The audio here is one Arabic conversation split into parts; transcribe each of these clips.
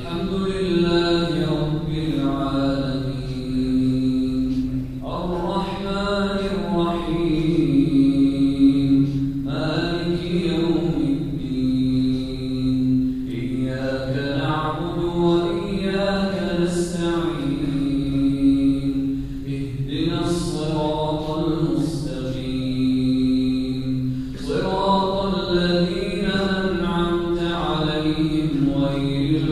الحمد لله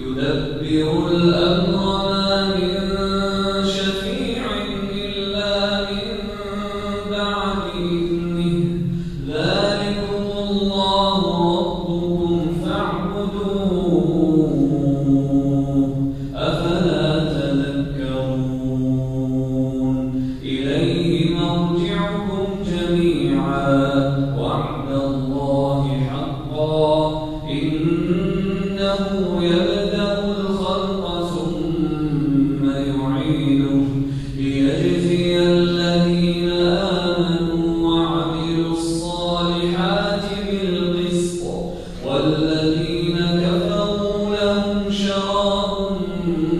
يدبر الأمر ما من شفيع إلا من بعد ذلكم الله ربكم فاعبدوه. أفلا تذكرون؟ إليه مرجعكم جميعا. وعد الله حقا. إنه Oh.